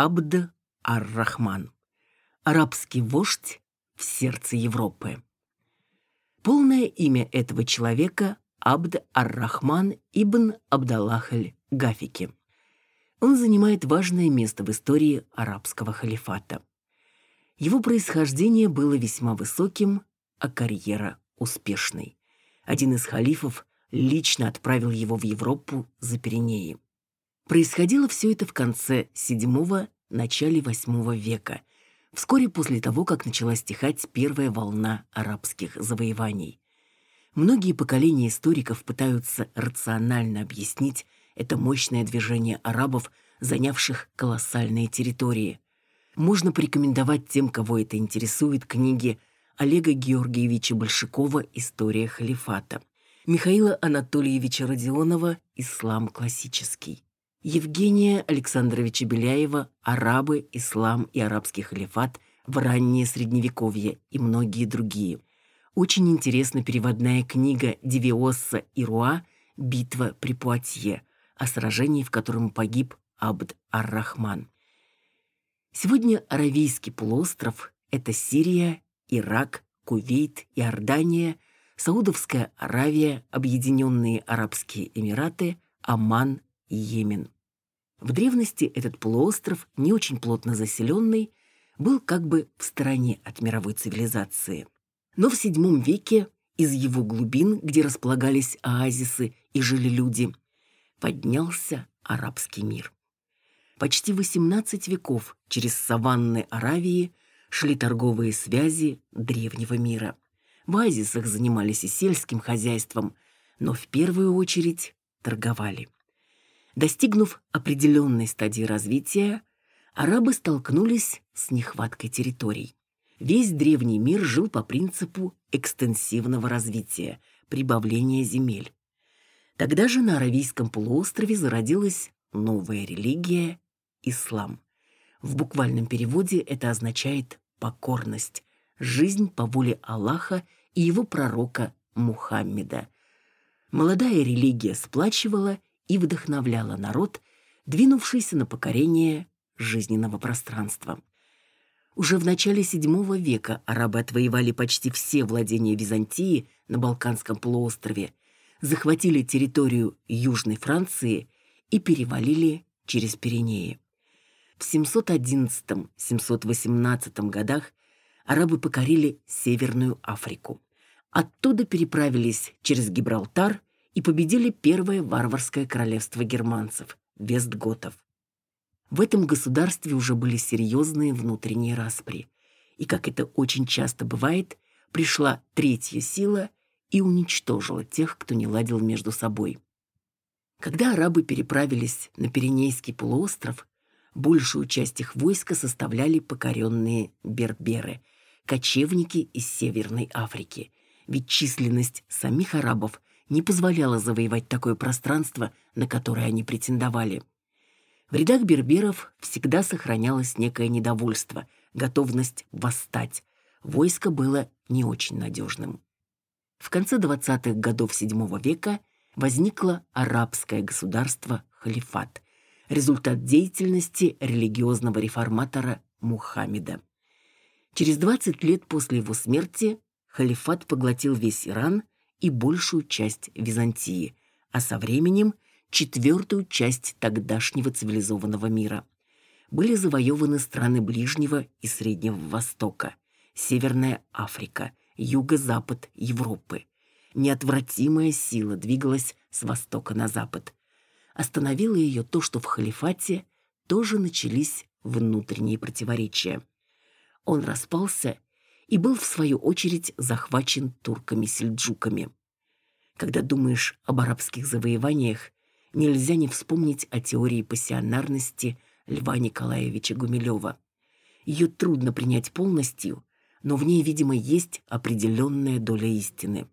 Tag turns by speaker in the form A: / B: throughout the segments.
A: Абд ар-Рахман. Арабский вождь в сердце Европы. Полное имя этого человека Абд ар-Рахман ибн Абдаллахаль Гафики. Он занимает важное место в истории арабского халифата. Его происхождение было весьма высоким, а карьера успешной. Один из халифов лично отправил его в Европу за Пиренеи. Происходило все это в конце VII – начале VIII века, вскоре после того, как начала стихать первая волна арабских завоеваний. Многие поколения историков пытаются рационально объяснить это мощное движение арабов, занявших колоссальные территории. Можно порекомендовать тем, кого это интересует, книги Олега Георгиевича Большакова «История халифата», Михаила Анатольевича Родионова «Ислам классический», Евгения Александровича Беляева «Арабы, ислам и арабский халифат в раннее средневековье» и многие другие. Очень интересна переводная книга Девиосса и Руа «Битва при Пуатье», о сражении, в котором погиб Абд ар-Рахман. Сегодня Аравийский полуостров – это Сирия, Ирак, Кувейт, Иордания, Саудовская Аравия, Объединенные Арабские Эмираты, Оман Йемен. В древности этот полуостров, не очень плотно заселенный, был как бы в стороне от мировой цивилизации. Но в VII веке из его глубин, где располагались оазисы и жили люди – поднялся арабский мир. Почти 18 веков через саванны Аравии шли торговые связи древнего мира. В оазисах занимались и сельским хозяйством, но в первую очередь торговали. Достигнув определенной стадии развития, арабы столкнулись с нехваткой территорий. Весь древний мир жил по принципу экстенсивного развития, прибавления земель. Тогда же на Аравийском полуострове зародилась новая религия – ислам. В буквальном переводе это означает покорность, жизнь по воле Аллаха и его пророка Мухаммеда. Молодая религия сплачивала и вдохновляла народ, двинувшийся на покорение жизненного пространства. Уже в начале VII века арабы отвоевали почти все владения Византии на Балканском полуострове – захватили территорию Южной Франции и перевалили через Пиренеи. В 711-718 годах арабы покорили Северную Африку. Оттуда переправились через Гибралтар и победили первое варварское королевство германцев – Вестготов. В этом государстве уже были серьезные внутренние распри. И, как это очень часто бывает, пришла третья сила и уничтожила тех, кто не ладил между собой. Когда арабы переправились на Пиренейский полуостров, большую часть их войска составляли покоренные берберы, кочевники из Северной Африки, ведь численность самих арабов не позволяла завоевать такое пространство, на которое они претендовали. В рядах берберов всегда сохранялось некое недовольство, готовность восстать. Войско было не очень надежным. В конце 20-х годов VII века возникло арабское государство халифат, результат деятельности религиозного реформатора Мухаммеда. Через 20 лет после его смерти халифат поглотил весь Иран и большую часть Византии, а со временем четвертую часть тогдашнего цивилизованного мира. Были завоеваны страны Ближнего и Среднего Востока, Северная Африка, юго-запад Европы. Неотвратимая сила двигалась с востока на запад. Остановило ее то, что в халифате тоже начались внутренние противоречия. Он распался и был, в свою очередь, захвачен турками-сельджуками. Когда думаешь об арабских завоеваниях, нельзя не вспомнить о теории пассионарности Льва Николаевича Гумилева. Ее трудно принять полностью, но в ней, видимо, есть определенная доля истины.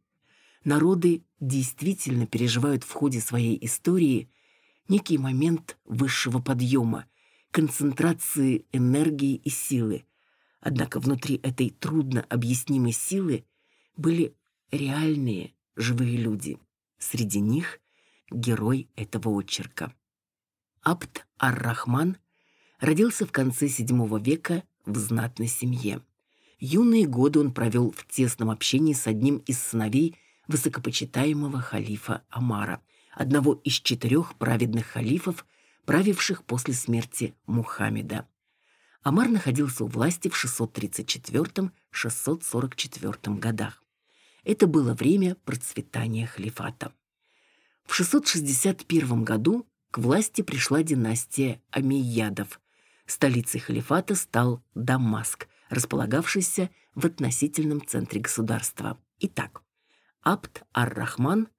A: Народы действительно переживают в ходе своей истории некий момент высшего подъема, концентрации энергии и силы. Однако внутри этой трудно объяснимой силы были реальные живые люди. Среди них герой этого очерка. Абд ар-Рахман Родился в конце VII века в знатной семье. Юные годы он провел в тесном общении с одним из сыновей высокопочитаемого халифа Амара, одного из четырех праведных халифов, правивших после смерти Мухаммеда. Амар находился у власти в 634-644 годах. Это было время процветания халифата. В 661 году к власти пришла династия Амейядов. Столицей халифата стал Дамаск, располагавшийся в относительном центре государства. Итак, Абд ар-Рахман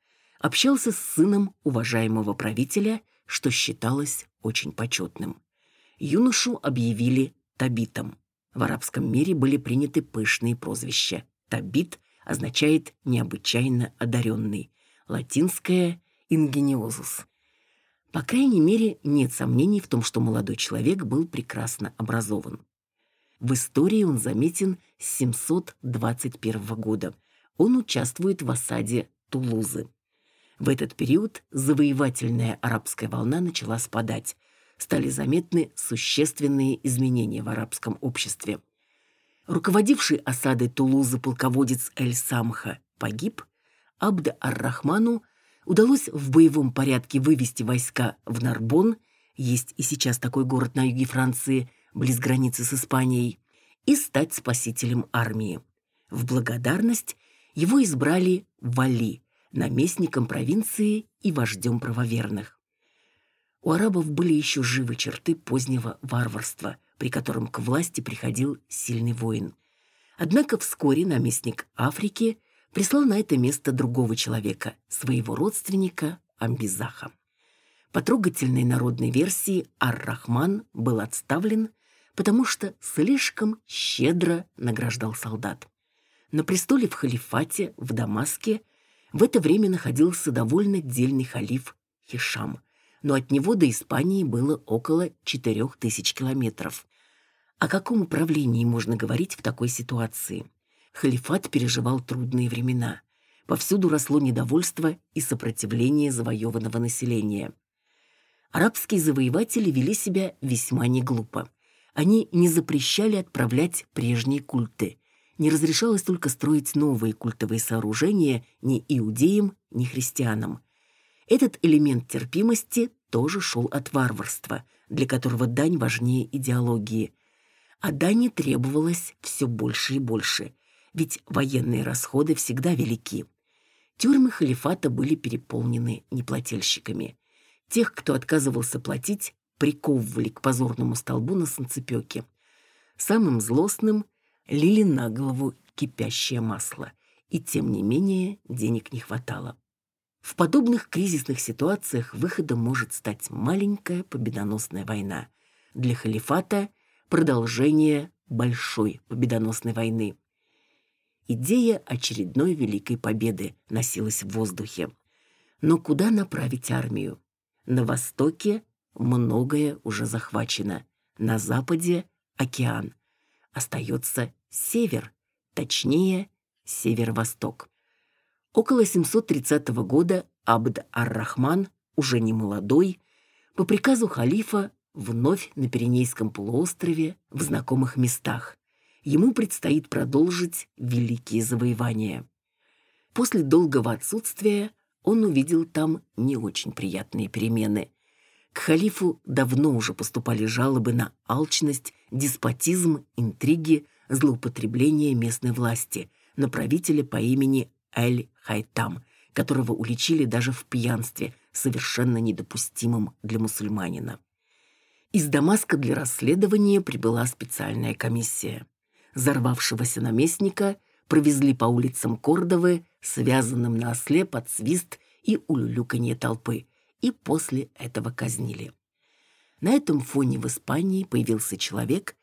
A: общался с сыном уважаемого правителя, что считалось очень почетным. Юношу объявили Табитом. В арабском мире были приняты пышные прозвища. Табит означает «необычайно одаренный», латинское «ингениозус». По крайней мере, нет сомнений в том, что молодой человек был прекрасно образован. В истории он заметен с 721 года. Он участвует в осаде Тулузы. В этот период завоевательная арабская волна начала спадать. Стали заметны существенные изменения в арабском обществе. Руководивший осадой Тулузы полководец Эль-Самха погиб, Абд ар-Рахману удалось в боевом порядке вывести войска в Нарбон, есть и сейчас такой город на юге Франции, близ границы с Испанией, и стать спасителем армии. В благодарность его избрали Вали, наместником провинции и вождем правоверных. У арабов были еще живы черты позднего варварства, при котором к власти приходил сильный воин. Однако вскоре наместник Африки прислал на это место другого человека, своего родственника Амбизаха. По трогательной народной версии Ар-Рахман был отставлен, потому что слишком щедро награждал солдат. На престоле в халифате в Дамаске в это время находился довольно дельный халиф Хишам, но от него до Испании было около четырех тысяч километров. О каком управлении можно говорить в такой ситуации? Халифат переживал трудные времена. Повсюду росло недовольство и сопротивление завоеванного населения. Арабские завоеватели вели себя весьма неглупо. Они не запрещали отправлять прежние культы. Не разрешалось только строить новые культовые сооружения ни иудеям, ни христианам. Этот элемент терпимости тоже шел от варварства, для которого дань важнее идеологии. А дани требовалось все больше и больше, ведь военные расходы всегда велики. Тюрьмы халифата были переполнены неплательщиками. Тех, кто отказывался платить, приковывали к позорному столбу на санцепёке. Самым злостным лили на голову кипящее масло, и тем не менее денег не хватало. В подобных кризисных ситуациях выходом может стать маленькая победоносная война. Для халифата – продолжение большой победоносной войны. Идея очередной великой победы носилась в воздухе. Но куда направить армию? На востоке многое уже захвачено. На западе – океан. Остается север, точнее, северо-восток. Около 730 года Абд ар-Рахман, уже не молодой, по приказу халифа вновь на Пиренейском полуострове в знакомых местах. Ему предстоит продолжить великие завоевания. После долгого отсутствия он увидел там не очень приятные перемены. К халифу давно уже поступали жалобы на алчность, деспотизм, интриги, злоупотребление местной власти, на правителя по имени Эль-Хайтам, которого уличили даже в пьянстве, совершенно недопустимым для мусульманина. Из Дамаска для расследования прибыла специальная комиссия. Зарвавшегося наместника провезли по улицам Кордовы, связанным на осле под свист и улюлюканье толпы, и после этого казнили. На этом фоне в Испании появился человек,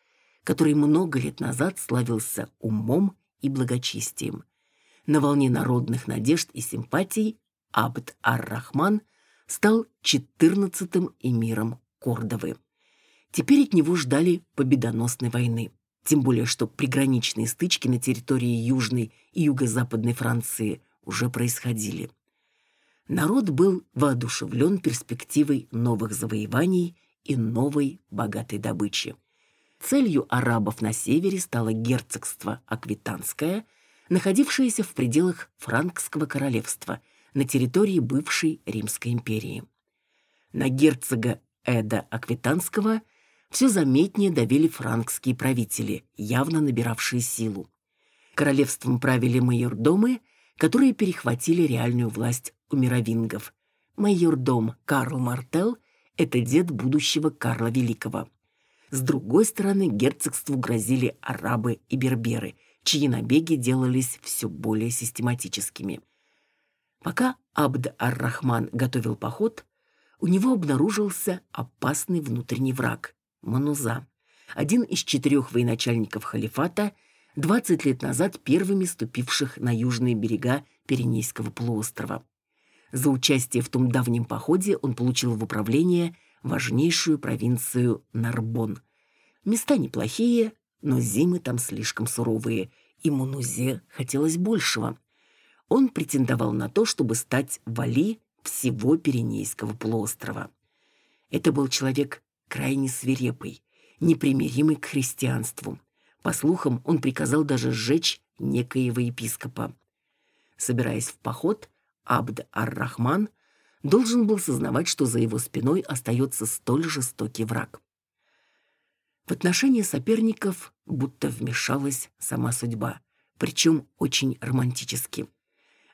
A: который много лет назад славился умом и благочестием на волне народных надежд и симпатий Абд ар-Рахман стал четырнадцатым эмиром Кордовы. Теперь от него ждали победоносной войны. Тем более, что приграничные стычки на территории Южной и Юго-Западной Франции уже происходили. Народ был воодушевлен перспективой новых завоеваний и новой богатой добычи. Целью арабов на севере стало герцогство Аквитанское, находившееся в пределах Франкского королевства на территории бывшей Римской империи. На герцога Эда Аквитанского все заметнее давили франкские правители, явно набиравшие силу. Королевством правили майордомы, которые перехватили реальную власть у мировингов. Майордом Карл Мартел – это дед будущего Карла Великого. С другой стороны, герцогству грозили арабы и берберы, чьи набеги делались все более систематическими. Пока Абд ар-Рахман готовил поход, у него обнаружился опасный внутренний враг – Мануза, один из четырех военачальников халифата, 20 лет назад первыми ступивших на южные берега Пиренейского полуострова. За участие в том давнем походе он получил в управление важнейшую провинцию Нарбон. Места неплохие, но зимы там слишком суровые, и Мунузе хотелось большего. Он претендовал на то, чтобы стать вали всего Пиренейского полуострова. Это был человек крайне свирепый, непримиримый к христианству. По слухам, он приказал даже сжечь некоего епископа. Собираясь в поход, Абд ар-Рахман – должен был сознавать, что за его спиной остается столь жестокий враг. В отношении соперников будто вмешалась сама судьба, причем очень романтически.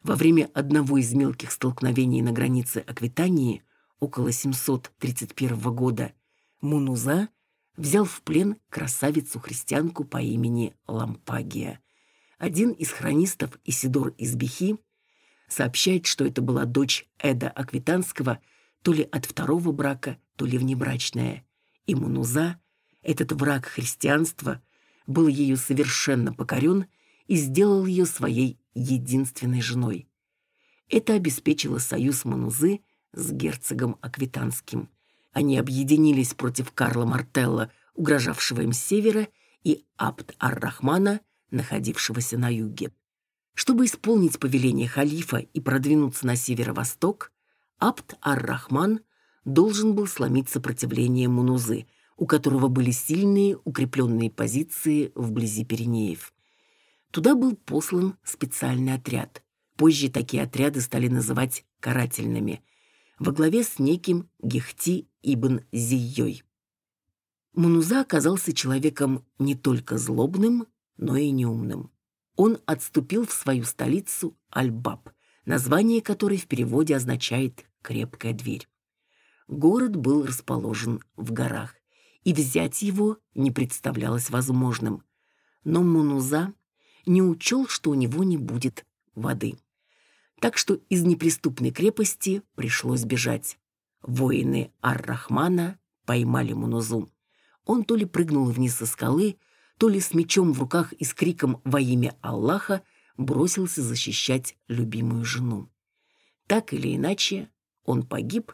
A: Во время одного из мелких столкновений на границе Аквитании около 731 года Мунуза взял в плен красавицу-христианку по имени Лампагия. Один из хронистов Исидор из Бихи сообщает, что это была дочь Эда Аквитанского то ли от второго брака, то ли внебрачная. И Мунуза, этот враг христианства, был ею совершенно покорен и сделал ее своей единственной женой. Это обеспечило союз Манузы с герцогом Аквитанским. Они объединились против Карла Мартелла, угрожавшего им с севера, и Абд-ар-Рахмана, находившегося на юге. Чтобы исполнить повеление халифа и продвинуться на северо-восток, Абд ар-Рахман должен был сломить сопротивление Мунузы, у которого были сильные укрепленные позиции вблизи Пиренеев. Туда был послан специальный отряд. Позже такие отряды стали называть карательными, во главе с неким Гехти ибн Зийей. Мунуза оказался человеком не только злобным, но и неумным он отступил в свою столицу Альбаб, название которой в переводе означает «крепкая дверь». Город был расположен в горах, и взять его не представлялось возможным. Но Мунуза не учел, что у него не будет воды. Так что из неприступной крепости пришлось бежать. Воины Ар-Рахмана поймали Мунузу. Он то ли прыгнул вниз со скалы, то ли с мечом в руках и с криком «Во имя Аллаха» бросился защищать любимую жену. Так или иначе, он погиб,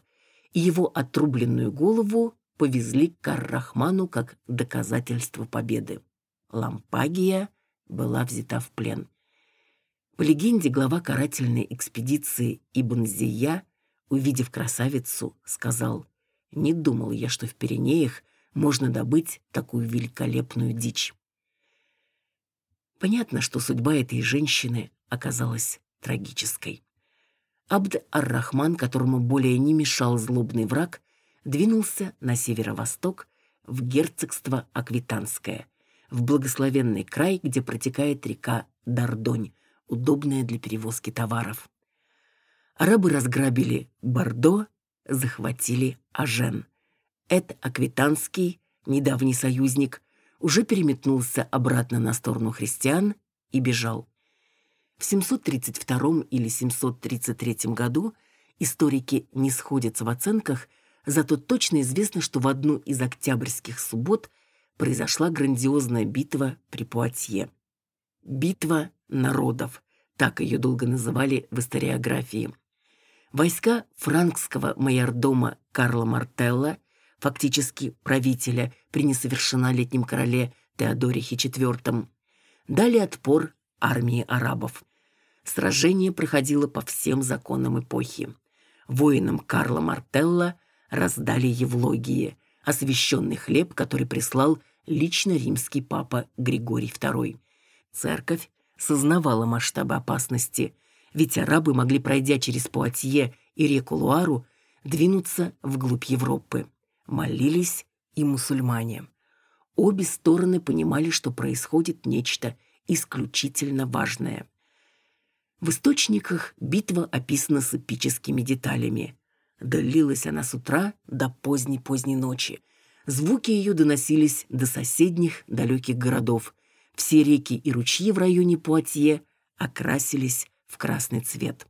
A: и его отрубленную голову повезли к Ар-Рахману как доказательство победы. Лампагия была взята в плен. По легенде, глава карательной экспедиции Ибн Зия, увидев красавицу, сказал, «Не думал я, что в Пиренеях можно добыть такую великолепную дичь. Понятно, что судьба этой женщины оказалась трагической. Абд ар-Рахман, которому более не мешал злобный враг, двинулся на северо-восток в герцогство Аквитанское, в благословенный край, где протекает река Дардонь, удобная для перевозки товаров. Арабы разграбили Бордо, захватили Ажен. Эд Аквитанский, недавний союзник, уже переметнулся обратно на сторону христиан и бежал. В 732 или 733 году историки не сходятся в оценках, зато точно известно, что в одну из октябрьских суббот произошла грандиозная битва при Пуатье. Битва народов, так ее долго называли в историографии. Войска франкского майордома Карла Мартелла фактически правителя при несовершеннолетнем короле Теодорихе IV, дали отпор армии арабов. Сражение проходило по всем законам эпохи. Воинам Карла Мартелла раздали евлогии, освященный хлеб, который прислал лично римский папа Григорий II. Церковь сознавала масштабы опасности, ведь арабы могли, пройдя через Пуатье и реку Луару, двинуться вглубь Европы. Молились и мусульмане. Обе стороны понимали, что происходит нечто исключительно важное. В источниках битва описана с эпическими деталями. Длилась она с утра до поздней-поздней ночи. Звуки ее доносились до соседних далеких городов. Все реки и ручьи в районе Пуатье окрасились в красный цвет.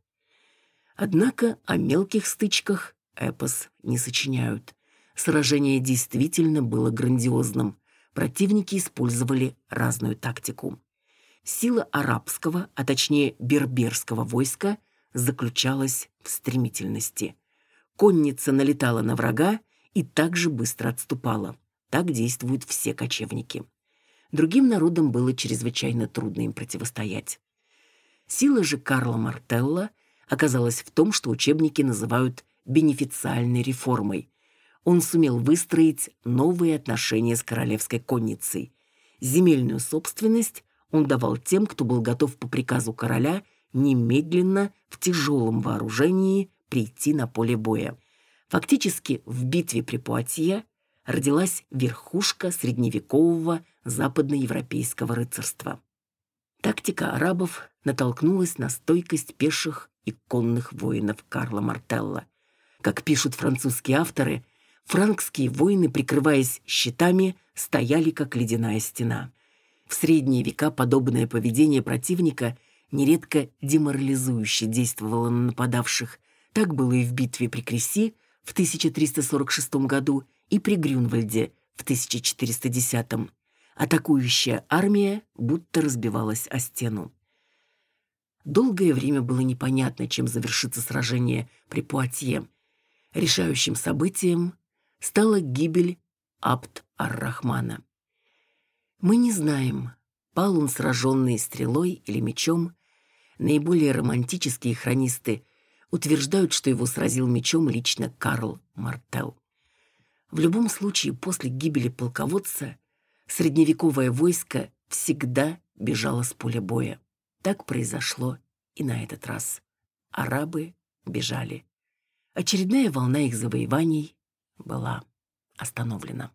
A: Однако о мелких стычках эпос не сочиняют. Сражение действительно было грандиозным. Противники использовали разную тактику. Сила арабского, а точнее берберского войска заключалась в стремительности. Конница налетала на врага и также быстро отступала. Так действуют все кочевники. Другим народам было чрезвычайно трудно им противостоять. Сила же Карла Мартелла оказалась в том, что учебники называют бенефициальной реформой. Он сумел выстроить новые отношения с королевской конницей. Земельную собственность он давал тем, кто был готов по приказу короля немедленно в тяжелом вооружении прийти на поле боя. Фактически в битве при Пуатье родилась верхушка средневекового западноевропейского рыцарства. Тактика арабов натолкнулась на стойкость пеших и конных воинов Карла Мартелла. Как пишут французские авторы, франкские воины, прикрываясь щитами, стояли как ледяная стена. В средние века подобное поведение противника нередко деморализующе действовало на нападавших. Так было и в битве при Креси в 1346 году и при Грюнвальде в 1410. Атакующая армия будто разбивалась о стену. Долгое время было непонятно, чем завершится сражение при Пуатье. Решающим событием стала гибель Абд-ар-Рахмана. Мы не знаем, пал он сраженный стрелой или мечом. Наиболее романтические хронисты утверждают, что его сразил мечом лично Карл Мартел. В любом случае, после гибели полководца средневековое войско всегда бежало с поля боя. Так произошло и на этот раз. Арабы бежали. Очередная волна их завоеваний была остановлена.